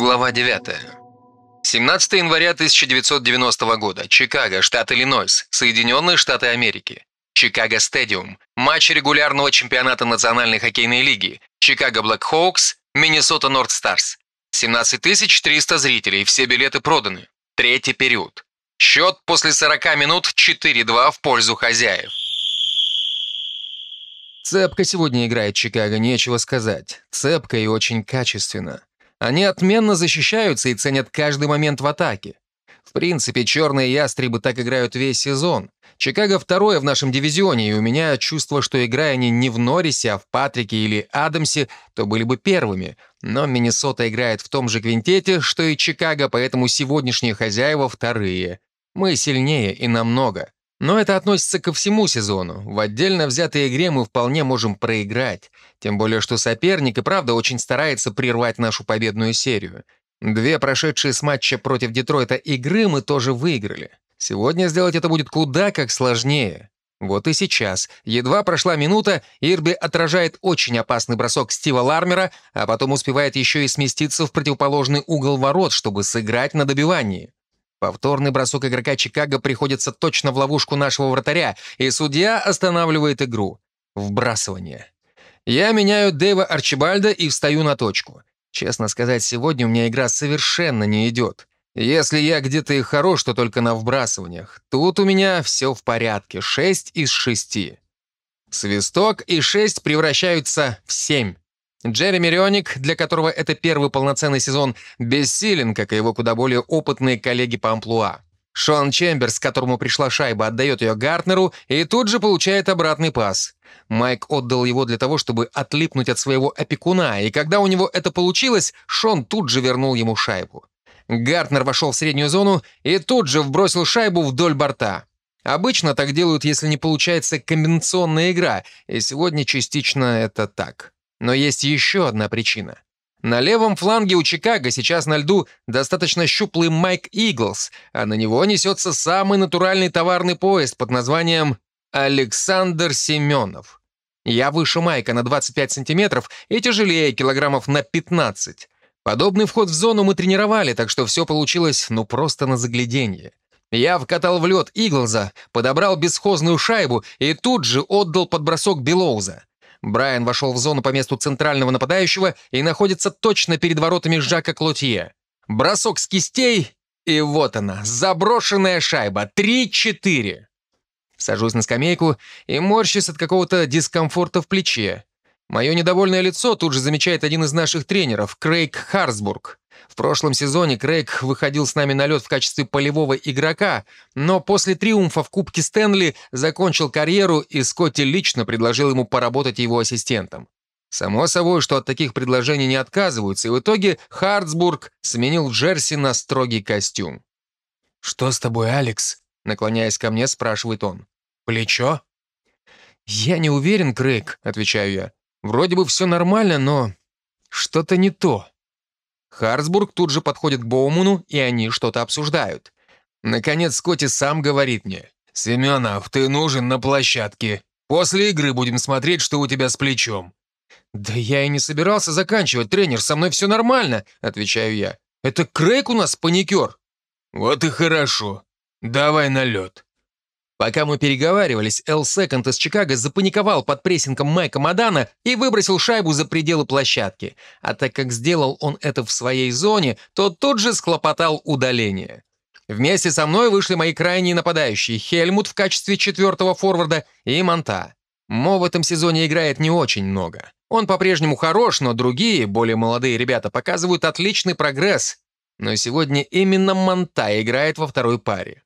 Глава 9. 17 января 1990 года. Чикаго, штат Иллинойс, Соединенные Штаты Америки. Чикаго Стадиум. Матч регулярного чемпионата Национальной хоккейной лиги. Чикаго Блэк Хоукс, Миннесота Норт Старс. 17 300 зрителей, все билеты проданы. Третий период. Счет после 40 минут 4-2 в пользу хозяев. Цепко сегодня играет Чикаго, нечего сказать. Цепко и очень качественно. Они отменно защищаются и ценят каждый момент в атаке. В принципе, черные ястребы так играют весь сезон. Чикаго второе в нашем дивизионе, и у меня чувство, что играя они не в Норрисе, а в Патрике или Адамсе, то были бы первыми. Но Миннесота играет в том же квинтете, что и Чикаго, поэтому сегодняшние хозяева вторые. Мы сильнее и намного. Но это относится ко всему сезону. В отдельно взятой игре мы вполне можем проиграть. Тем более, что соперник и правда очень старается прервать нашу победную серию. Две прошедшие с матча против Детройта игры мы тоже выиграли. Сегодня сделать это будет куда как сложнее. Вот и сейчас. Едва прошла минута, Ирби отражает очень опасный бросок Стива Лармера, а потом успевает еще и сместиться в противоположный угол ворот, чтобы сыграть на добивании. Повторный бросок игрока Чикаго приходится точно в ловушку нашего вратаря, и судья останавливает игру. Вбрасывание. Я меняю Дэйва Арчибальда и встаю на точку. Честно сказать, сегодня у меня игра совершенно не идет. Если я где-то и хорош, то только на вбрасываниях. Тут у меня все в порядке. 6 из 6. Свисток и 6 превращаются в 7. Джереми Рионик, для которого это первый полноценный сезон, бессилен, как и его куда более опытные коллеги по амплуа. Шон Чемберс, которому пришла шайба, отдает ее Гартнеру и тут же получает обратный пас. Майк отдал его для того, чтобы отлипнуть от своего опекуна, и когда у него это получилось, Шон тут же вернул ему шайбу. Гартнер вошел в среднюю зону и тут же вбросил шайбу вдоль борта. Обычно так делают, если не получается комбинационная игра, и сегодня частично это так. Но есть еще одна причина. На левом фланге у Чикаго сейчас на льду достаточно щуплый Майк Иглс, а на него несется самый натуральный товарный поезд под названием Александр Семенов. Я выше Майка на 25 сантиметров и тяжелее килограммов на 15. Подобный вход в зону мы тренировали, так что все получилось ну просто на загляденье. Я вкатал в лед Иглза, подобрал бесхозную шайбу и тут же отдал под бросок Белоуза. Брайан вошел в зону по месту центрального нападающего и находится точно перед воротами Жака Клотье. Бросок с кистей, и вот она, заброшенная шайба. 3-4. Сажусь на скамейку и морщусь от какого-то дискомфорта в плече. Мое недовольное лицо тут же замечает один из наших тренеров, Крейг Харсбург. В прошлом сезоне Крейг выходил с нами на лед в качестве полевого игрока, но после триумфа в Кубке Стэнли закончил карьеру, и Скотти лично предложил ему поработать его ассистентом. Само собой, что от таких предложений не отказываются, и в итоге Хартсбург сменил джерси на строгий костюм. «Что с тобой, Алекс?» — наклоняясь ко мне, спрашивает он. «Плечо?» «Я не уверен, Крейг», — отвечаю я. «Вроде бы все нормально, но что-то не то». Харсбург тут же подходит к Боуману, и они что-то обсуждают. Наконец Скотти сам говорит мне. «Семенов, ты нужен на площадке. После игры будем смотреть, что у тебя с плечом». «Да я и не собирался заканчивать, тренер, со мной все нормально», — отвечаю я. «Это Крейг у нас паникер». «Вот и хорошо. Давай на лед». Пока мы переговаривались, Эл Секонд из Чикаго запаниковал под прессингом Майка Мадана и выбросил шайбу за пределы площадки. А так как сделал он это в своей зоне, то тут же схлопотал удаление. Вместе со мной вышли мои крайние нападающие Хельмут в качестве четвертого форварда и Монта. Мо в этом сезоне играет не очень много. Он по-прежнему хорош, но другие, более молодые ребята, показывают отличный прогресс. Но сегодня именно Монта играет во второй паре.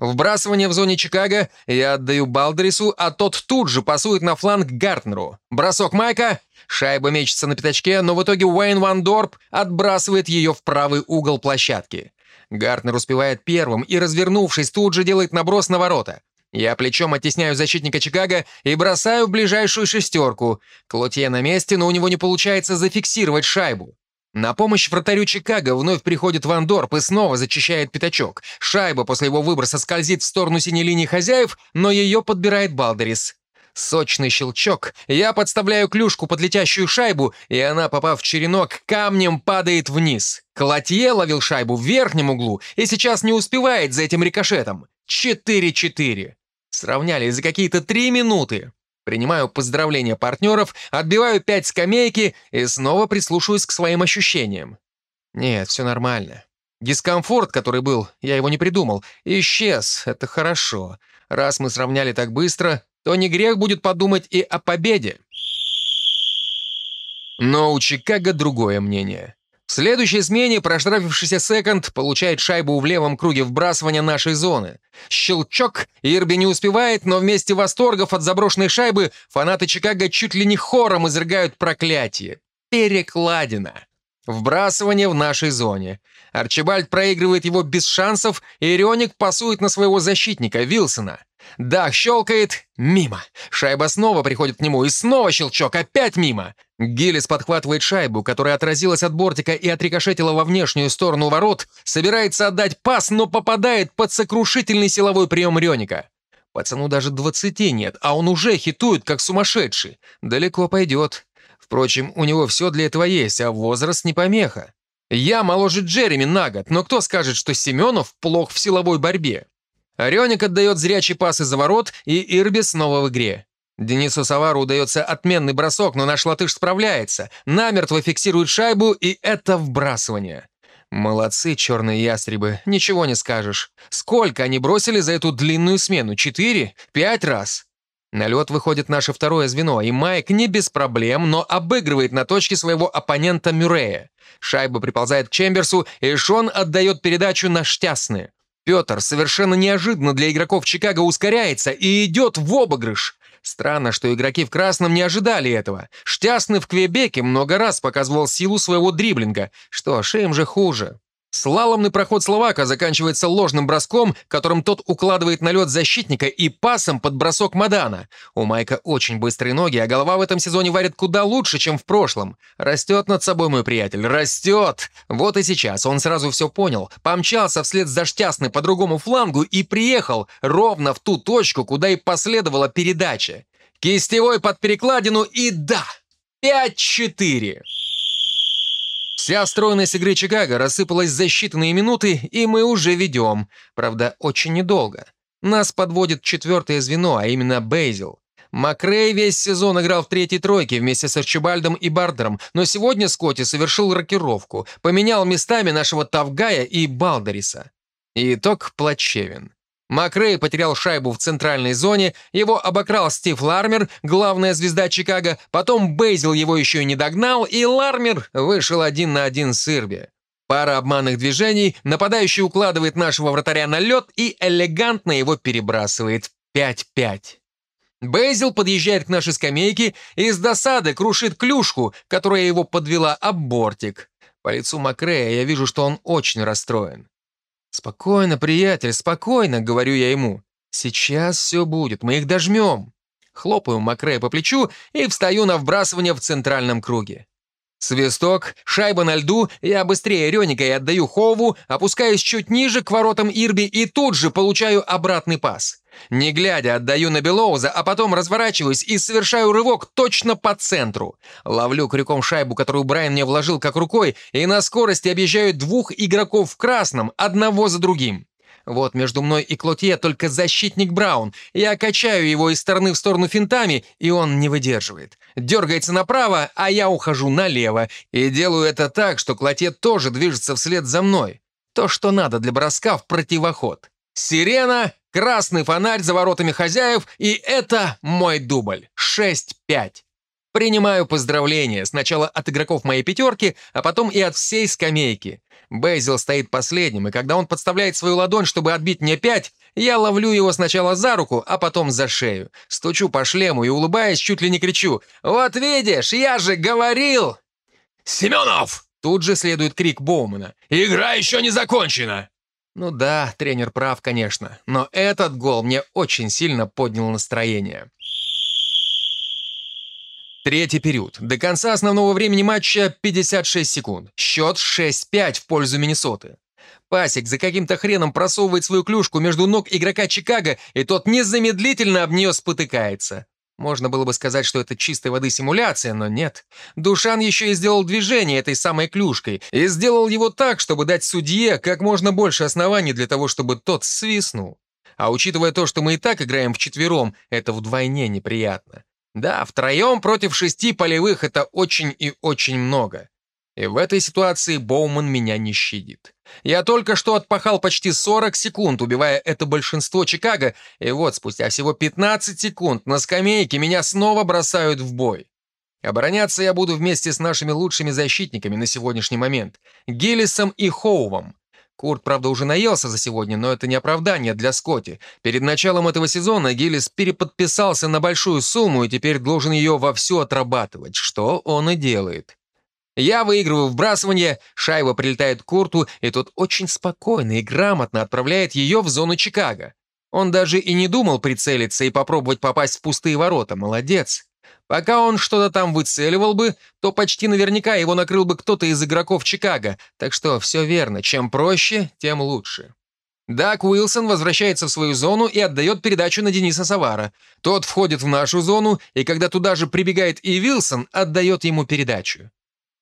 Вбрасывание в зоне Чикаго я отдаю Балдерису, а тот тут же пасует на фланг Гартнеру. Бросок Майка, шайба мечется на пятачке, но в итоге Уэйн Ван Дорп отбрасывает ее в правый угол площадки. Гартнер успевает первым и, развернувшись, тут же делает наброс на ворота. Я плечом оттесняю защитника Чикаго и бросаю в ближайшую шестерку. Клотье на месте, но у него не получается зафиксировать шайбу. На помощь вратарю Чикаго вновь приходит Ван Дорп и снова зачищает пятачок. Шайба после его выброса скользит в сторону синей линии хозяев, но ее подбирает Балдерис. Сочный щелчок. Я подставляю клюшку под летящую шайбу, и она, попав в черенок, камнем падает вниз. Клотье ловил шайбу в верхнем углу и сейчас не успевает за этим рикошетом. 4-4. Сравняли за какие-то три минуты. Принимаю поздравления партнеров, отбиваю пять скамейки и снова прислушиваюсь к своим ощущениям. Нет, все нормально. Дискомфорт, который был, я его не придумал, исчез, это хорошо. Раз мы сравняли так быстро, то не грех будет подумать и о победе. Но у Чикаго другое мнение. В следующей смене проштрафившийся секонд получает шайбу в левом круге вбрасывания нашей зоны. Щелчок, Ирби не успевает, но вместе восторгов от заброшенной шайбы фанаты Чикаго чуть ли не хором изрыгают проклятие. Перекладина. Вбрасывание в нашей зоне. Арчибальд проигрывает его без шансов, и Рионик пасует на своего защитника, Вилсона. Дах щелкает, мимо. Шайба снова приходит к нему, и снова щелчок, опять мимо. Гиллис подхватывает шайбу, которая отразилась от бортика и отрикошетила во внешнюю сторону ворот, собирается отдать пас, но попадает под сокрушительный силовой прием Рёника. Пацану даже двадцати нет, а он уже хитует, как сумасшедший. Далеко пойдет. Впрочем, у него все для этого есть, а возраст не помеха. Я моложе Джереми на год, но кто скажет, что Семенов плох в силовой борьбе? Орёник отдает зрячий пас из-за ворот, и Ирби снова в игре. Денису Савару удается отменный бросок, но наш латыш справляется. Намертво фиксирует шайбу, и это вбрасывание. Молодцы, черные ястребы, ничего не скажешь. Сколько они бросили за эту длинную смену? Четыре? Пять раз? На лед выходит наше второе звено, и Майк не без проблем, но обыгрывает на точке своего оппонента Мюррея. Шайба приползает к Чемберсу, и Шон отдает передачу на Штясны. Петр совершенно неожиданно для игроков Чикаго ускоряется и идет в обыгрыш. Странно, что игроки в красном не ожидали этого. Штясны в Квебеке много раз показывал силу своего дриблинга. Что ж, им же хуже. Слаломный проход Словака заканчивается ложным броском, которым тот укладывает на лед защитника и пасом под бросок Мадана. У Майка очень быстрые ноги, а голова в этом сезоне варит куда лучше, чем в прошлом. Растет над собой мой приятель, растет! Вот и сейчас он сразу все понял, помчался вслед за Штясной по другому флангу и приехал ровно в ту точку, куда и последовала передача. Кистевой под перекладину и да! 5-4! Вся стройность игры Чикаго рассыпалась за считанные минуты, и мы уже ведем. Правда, очень недолго. Нас подводит четвертое звено, а именно Бейзил. Макрей весь сезон играл в третьей тройке вместе с Арчибальдом и Бардером, но сегодня Скотти совершил рокировку, поменял местами нашего Тавгая и Балдериса. итог плачевен. Макрей потерял шайбу в центральной зоне, его обокрал Стив Лармер, главная звезда Чикаго, потом Бейзил его еще и не догнал, и Лармер вышел один на один с Ирби. Пара обманных движений, нападающий укладывает нашего вратаря на лед и элегантно его перебрасывает. 5-5. Бейзил подъезжает к нашей скамейке и с досады крушит клюшку, которая его подвела об бортик. По лицу Макрея я вижу, что он очень расстроен. «Спокойно, приятель, спокойно», — говорю я ему. «Сейчас все будет, мы их дожмем». Хлопаю Макрея по плечу и встаю на вбрасывание в центральном круге. Свисток, шайба на льду, я быстрее Рёника и отдаю Хову, опускаюсь чуть ниже к воротам Ирби и тут же получаю обратный пас. Не глядя, отдаю на Белоуза, а потом разворачиваюсь и совершаю рывок точно по центру. Ловлю крюком шайбу, которую Брайан мне вложил как рукой, и на скорости объезжаю двух игроков в красном, одного за другим. Вот между мной и Клотье только защитник Браун. Я качаю его из стороны в сторону финтами, и он не выдерживает. Дергается направо, а я ухожу налево. И делаю это так, что Клотье тоже движется вслед за мной. То, что надо для броска в противоход. Сирена, красный фонарь за воротами хозяев, и это мой дубль. 6-5. Принимаю поздравления сначала от игроков моей пятерки, а потом и от всей скамейки. Бейзил стоит последним, и когда он подставляет свою ладонь, чтобы отбить мне пять, я ловлю его сначала за руку, а потом за шею. Стучу по шлему и, улыбаясь, чуть ли не кричу «Вот видишь, я же говорил!» «Семенов!» Тут же следует крик Боумана. «Игра еще не закончена!» Ну да, тренер прав, конечно, но этот гол мне очень сильно поднял настроение. Третий период. До конца основного времени матча 56 секунд. Счет 6-5 в пользу Миннесоты. Пасик за каким-то хреном просовывает свою клюшку между ног игрока Чикаго, и тот незамедлительно об нее спотыкается. Можно было бы сказать, что это чистой воды симуляция, но нет. Душан еще и сделал движение этой самой клюшкой и сделал его так, чтобы дать судье как можно больше оснований для того, чтобы тот свистнул. А учитывая то, что мы и так играем вчетвером, это вдвойне неприятно. Да, втроем против шести полевых это очень и очень много. И в этой ситуации Боуман меня не щадит. Я только что отпахал почти 40 секунд, убивая это большинство Чикаго, и вот спустя всего 15 секунд на скамейке меня снова бросают в бой. Обороняться я буду вместе с нашими лучшими защитниками на сегодняшний момент — Гиллисом и Хоувом. Курт, правда, уже наелся за сегодня, но это не оправдание для Скотти. Перед началом этого сезона Гиллис переподписался на большую сумму и теперь должен ее вовсю отрабатывать, что он и делает. Я выигрываю вбрасывание, шайба прилетает к Курту, и тот очень спокойно и грамотно отправляет ее в зону Чикаго. Он даже и не думал прицелиться и попробовать попасть в пустые ворота. Молодец. Пока он что-то там выцеливал бы, то почти наверняка его накрыл бы кто-то из игроков Чикаго. Так что все верно. Чем проще, тем лучше. Дак Уилсон возвращается в свою зону и отдает передачу на Дениса Савара. Тот входит в нашу зону, и когда туда же прибегает и Вилсон, отдает ему передачу.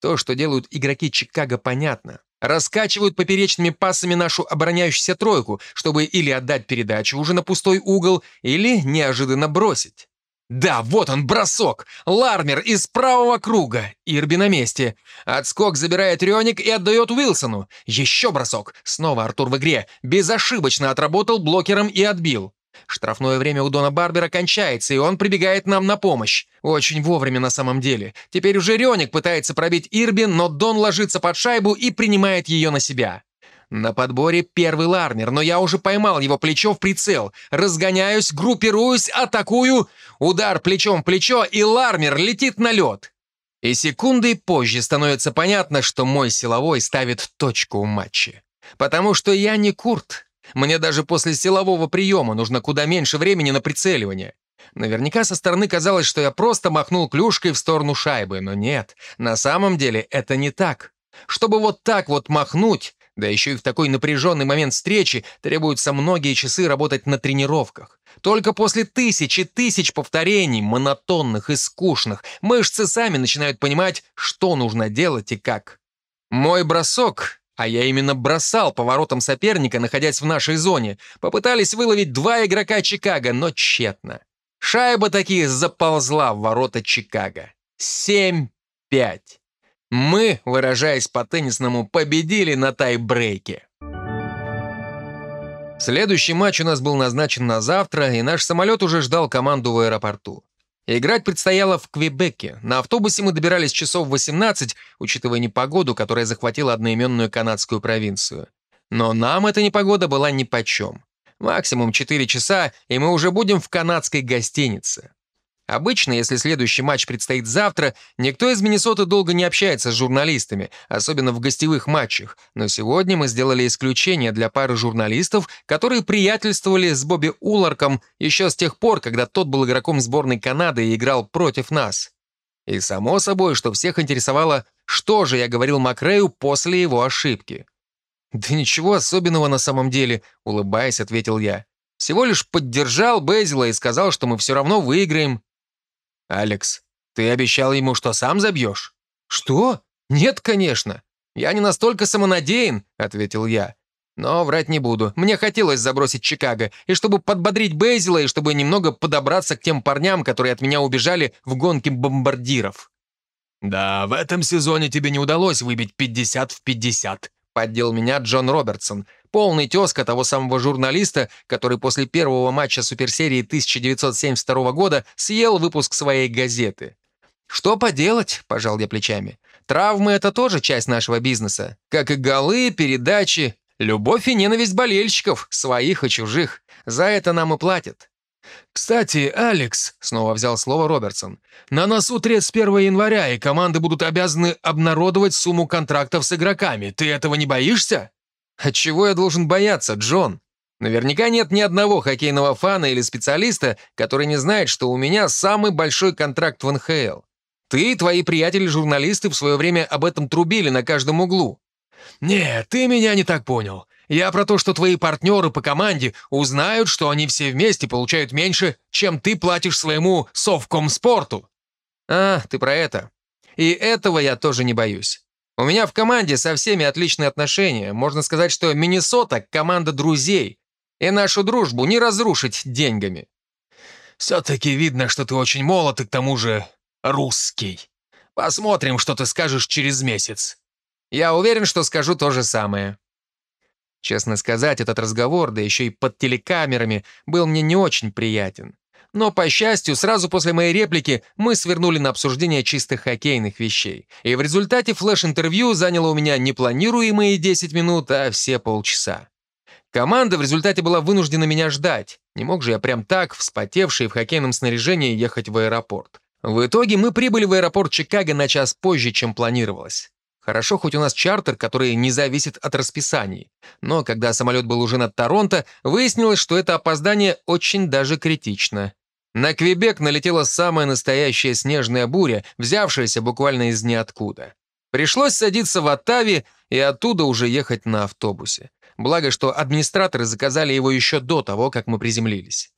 То, что делают игроки Чикаго, понятно. Раскачивают поперечными пасами нашу обороняющуюся тройку, чтобы или отдать передачу уже на пустой угол, или неожиданно бросить. Да, вот он, бросок! Лармер из правого круга. Ирби на месте. Отскок забирает Рёник и отдает Уилсону. Еще бросок. Снова Артур в игре. Безошибочно отработал блокером и отбил. Штрафное время у Дона Барбера кончается, и он прибегает нам на помощь. Очень вовремя на самом деле. Теперь уже Рёник пытается пробить Ирби, но Дон ложится под шайбу и принимает ее на себя. На подборе первый лармер, но я уже поймал его плечо в прицел. Разгоняюсь, группируюсь, атакую. Удар плечом в плечо, и лармер летит на лед. И секундой позже становится понятно, что мой силовой ставит точку в матче. Потому что я не Курт. Мне даже после силового приема нужно куда меньше времени на прицеливание. Наверняка со стороны казалось, что я просто махнул клюшкой в сторону шайбы, но нет, на самом деле это не так. Чтобы вот так вот махнуть, да еще и в такой напряженный момент встречи, требуются многие часы работать на тренировках. Только после тысяч и тысяч повторений, монотонных и скучных, мышцы сами начинают понимать, что нужно делать и как. Мой бросок а я именно бросал поворотом соперника, находясь в нашей зоне. Попытались выловить два игрока Чикаго, но тщетно. Шайба таки заползла в ворота Чикаго. 7-5. Мы, выражаясь по-теннисному, победили на тайбрейке. Следующий матч у нас был назначен на завтра, и наш самолет уже ждал команду в аэропорту. Играть предстояло в Квебеке. На автобусе мы добирались часов 18, учитывая непогоду, которая захватила одноименную канадскую провинцию. Но нам эта непогода была нипочем. Максимум 4 часа, и мы уже будем в канадской гостинице. Обычно, если следующий матч предстоит завтра, никто из Миннесоты долго не общается с журналистами, особенно в гостевых матчах. Но сегодня мы сделали исключение для пары журналистов, которые приятельствовали с Бобби Уларком еще с тех пор, когда тот был игроком сборной Канады и играл против нас. И само собой, что всех интересовало, что же я говорил Макрею после его ошибки. «Да ничего особенного на самом деле», — улыбаясь, ответил я. «Всего лишь поддержал Безила и сказал, что мы все равно выиграем». «Алекс, ты обещал ему, что сам забьешь?» «Что? Нет, конечно. Я не настолько самонадеян», — ответил я. «Но врать не буду. Мне хотелось забросить Чикаго, и чтобы подбодрить Бейзела, и чтобы немного подобраться к тем парням, которые от меня убежали в гонке бомбардиров». «Да, в этом сезоне тебе не удалось выбить 50 в 50», — поддел меня Джон Робертсон, полный тезка того самого журналиста, который после первого матча суперсерии 1972 года съел выпуск своей газеты. «Что поделать?» – пожал я плечами. «Травмы – это тоже часть нашего бизнеса. Как и голы, передачи, любовь и ненависть болельщиков, своих и чужих. За это нам и платят». «Кстати, Алекс», — снова взял слово Робертсон, «на носу 31 января, и команды будут обязаны обнародовать сумму контрактов с игроками. Ты этого не боишься?» От чего я должен бояться, Джон? Наверняка нет ни одного хоккейного фана или специалиста, который не знает, что у меня самый большой контракт в НХЛ. Ты и твои приятели-журналисты в свое время об этом трубили на каждом углу. «Нет, ты меня не так понял. Я про то, что твои партнеры по команде узнают, что они все вместе получают меньше, чем ты платишь своему совкомспорту». «А, ты про это. И этого я тоже не боюсь. У меня в команде со всеми отличные отношения. Можно сказать, что Миннесота — команда друзей. И нашу дружбу не разрушить деньгами». «Все-таки видно, что ты очень молод и к тому же русский. Посмотрим, что ты скажешь через месяц». «Я уверен, что скажу то же самое». Честно сказать, этот разговор, да еще и под телекамерами, был мне не очень приятен. Но, по счастью, сразу после моей реплики мы свернули на обсуждение чистых хоккейных вещей. И в результате флеш-интервью заняло у меня не планируемые 10 минут, а все полчаса. Команда в результате была вынуждена меня ждать. Не мог же я прям так, вспотевший в хоккейном снаряжении, ехать в аэропорт. В итоге мы прибыли в аэропорт Чикаго на час позже, чем планировалось. Хорошо, хоть у нас чартер, который не зависит от расписаний. Но когда самолет был уже над Торонто, выяснилось, что это опоздание очень даже критично. На Квебек налетела самая настоящая снежная буря, взявшаяся буквально из ниоткуда. Пришлось садиться в Оттаве и оттуда уже ехать на автобусе. Благо, что администраторы заказали его еще до того, как мы приземлились.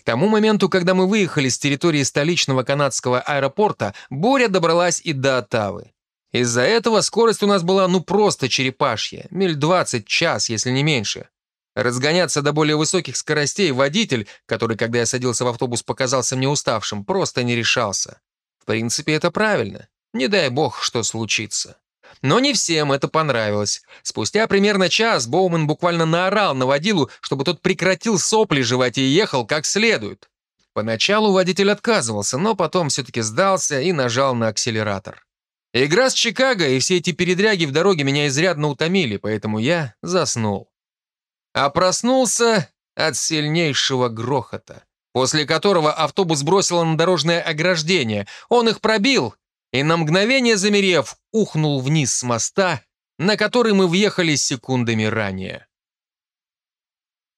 К тому моменту, когда мы выехали с территории столичного канадского аэропорта, буря добралась и до Оттавы. Из-за этого скорость у нас была ну просто черепашья, миль 20 час, если не меньше. Разгоняться до более высоких скоростей водитель, который, когда я садился в автобус, показался мне уставшим, просто не решался. В принципе, это правильно. Не дай бог, что случится. Но не всем это понравилось. Спустя примерно час Боумен буквально наорал на водилу, чтобы тот прекратил сопли жевать и ехал как следует. Поначалу водитель отказывался, но потом все-таки сдался и нажал на акселератор. Игра с Чикаго и все эти передряги в дороге меня изрядно утомили, поэтому я заснул а проснулся от сильнейшего грохота, после которого автобус бросило на дорожное ограждение. Он их пробил и на мгновение замерев, ухнул вниз с моста, на который мы въехали секундами ранее.